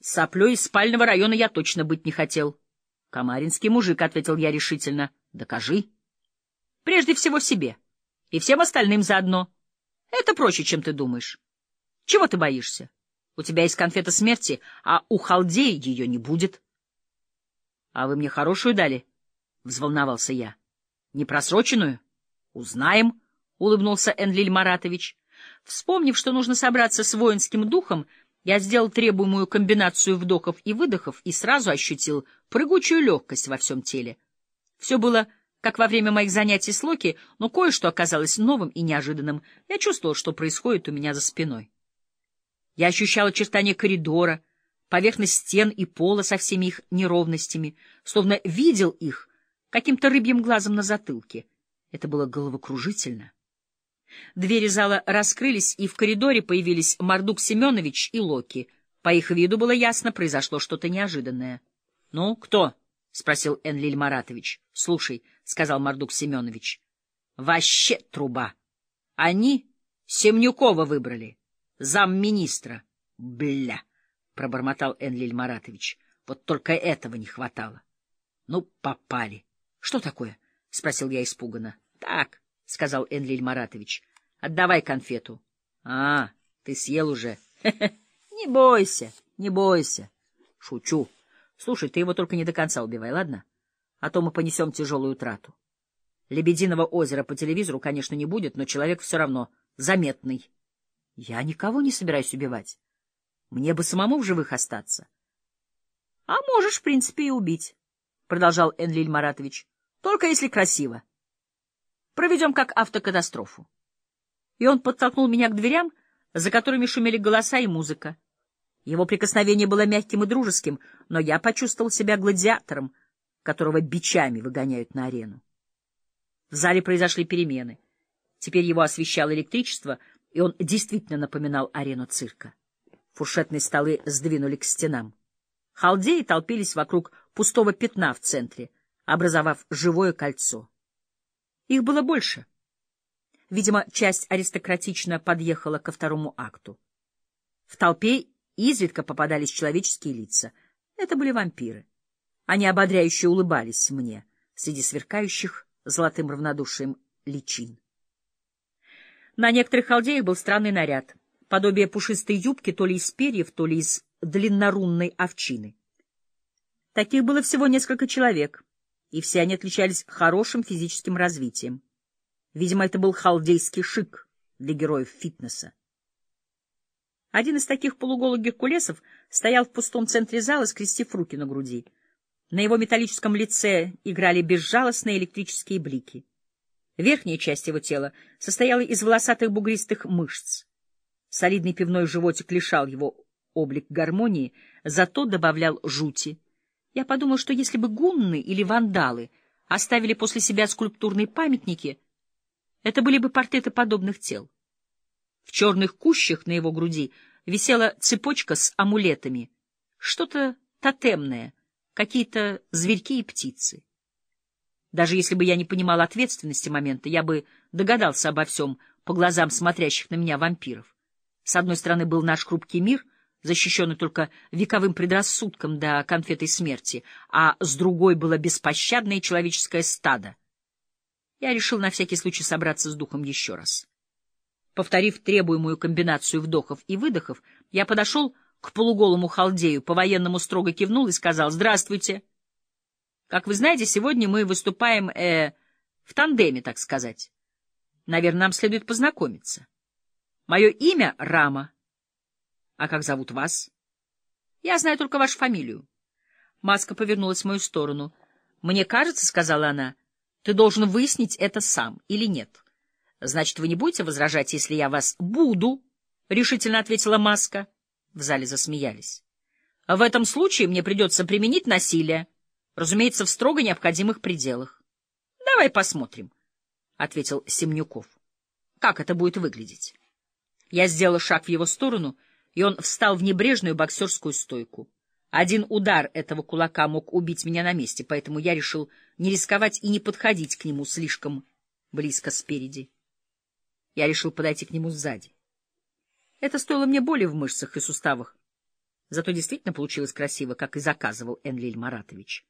Соплей из спального района я точно быть не хотел. — Камаринский мужик, — ответил я решительно. — Докажи. — Прежде всего себе. И всем остальным заодно. Это проще, чем ты думаешь. Чего ты боишься? У тебя есть конфета смерти, а у халдеи ее не будет. — А вы мне хорошую дали? — взволновался я. — Непросроченную? — Узнаем, — улыбнулся Энлиль Маратович. Вспомнив, что нужно собраться с воинским духом, — я сделал требуемую комбинацию вдохов и выдохов и сразу ощутил прыгучую легкость во всем теле. Все было как во время моих занятий с Локи, но кое-что оказалось новым и неожиданным. Я чувствовал, что происходит у меня за спиной. Я ощущал очертания коридора, поверхность стен и пола со всеми их неровностями, словно видел их каким-то рыбьим глазом на затылке. Это было головокружительно. Двери зала раскрылись, и в коридоре появились Мардук Семенович и Локи. По их виду было ясно, произошло что-то неожиданное. — Ну, кто? — спросил Энлиль Маратович. — Слушай, — сказал Мардук Семенович, — вообще труба. Они Семнюкова выбрали, замминистра. — Бля! — пробормотал Энлиль Маратович. — Вот только этого не хватало. — Ну, попали. — Что такое? — спросил я испуганно. — Так, — сказал Энлиль Маратович. — Отдавай конфету. — А, ты съел уже. — Не бойся, не бойся. — Шучу. Слушай, ты его только не до конца убивай, ладно? А то мы понесем тяжелую утрату. Лебединого озера по телевизору, конечно, не будет, но человек все равно заметный. Я никого не собираюсь убивать. Мне бы самому в живых остаться. — А можешь, в принципе, и убить, — продолжал Энлиль Маратович. — Только если красиво. — Проведем как автокатастрофу. И он подтолкнул меня к дверям, за которыми шумели голоса и музыка. Его прикосновение было мягким и дружеским, но я почувствовал себя гладиатором, которого бичами выгоняют на арену. В зале произошли перемены. Теперь его освещало электричество, и он действительно напоминал арену цирка. Фуршетные столы сдвинули к стенам. Халдеи толпились вокруг пустого пятна в центре, образовав живое кольцо. Их было больше. Видимо, часть аристократично подъехала ко второму акту. В толпе изредка попадались человеческие лица. Это были вампиры. Они ободряюще улыбались мне среди сверкающих золотым равнодушием личин. На некоторых халдеях был странный наряд, подобие пушистой юбки то ли из перьев, то ли из длиннорунной овчины. Таких было всего несколько человек — и все они отличались хорошим физическим развитием. Видимо, это был халдейский шик для героев фитнеса. Один из таких полуголых геркулесов стоял в пустом центре зала, скрестив руки на груди. На его металлическом лице играли безжалостные электрические блики. Верхняя часть его тела состояла из волосатых бугристых мышц. Солидный пивной животик лишал его облик гармонии, зато добавлял жути — я подумал, что если бы гунны или вандалы оставили после себя скульптурные памятники, это были бы портреты подобных тел. В черных кущах на его груди висела цепочка с амулетами, что-то тотемное, какие-то зверьки и птицы. Даже если бы я не понимал ответственности момента, я бы догадался обо всем по глазам смотрящих на меня вампиров. С одной стороны был наш хрупкий мир — защищенный только вековым предрассудком до конфетой смерти, а с другой было беспощадное человеческое стадо. Я решил на всякий случай собраться с духом еще раз. Повторив требуемую комбинацию вдохов и выдохов, я подошел к полуголому халдею, по-военному строго кивнул и сказал «Здравствуйте». Как вы знаете, сегодня мы выступаем э, в тандеме, так сказать. Наверное, нам следует познакомиться. Мое имя — Рама. А как зовут вас? Я знаю только вашу фамилию. Маска повернулась в мою сторону. Мне кажется, — сказала она, — ты должен выяснить это сам или нет. Значит, вы не будете возражать, если я вас буду, — решительно ответила Маска. В зале засмеялись. В этом случае мне придется применить насилие, разумеется, в строго необходимых пределах. — Давай посмотрим, — ответил Семнюков. — Как это будет выглядеть? Я сделала шаг в его сторону — и он встал в небрежную боксерскую стойку. Один удар этого кулака мог убить меня на месте, поэтому я решил не рисковать и не подходить к нему слишком близко спереди. Я решил подойти к нему сзади. Это стоило мне боли в мышцах и суставах. Зато действительно получилось красиво, как и заказывал Энлиль Маратович.